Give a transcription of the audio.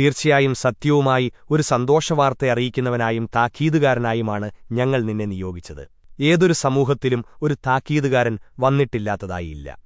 തീർച്ചയായും സത്യവുമായി ഒരു സന്തോഷവാർത്ത അറിയിക്കുന്നവനായും താക്കീതുകാരനായുമാണ് ഞങ്ങൾ നിന്നെ നിയോഗിച്ചത്. ഏതൊരു സമൂഹത്തിലും ഒരു താക്കീതുകാരൻ വന്നിട്ടില്ലാത്തതായില്ല.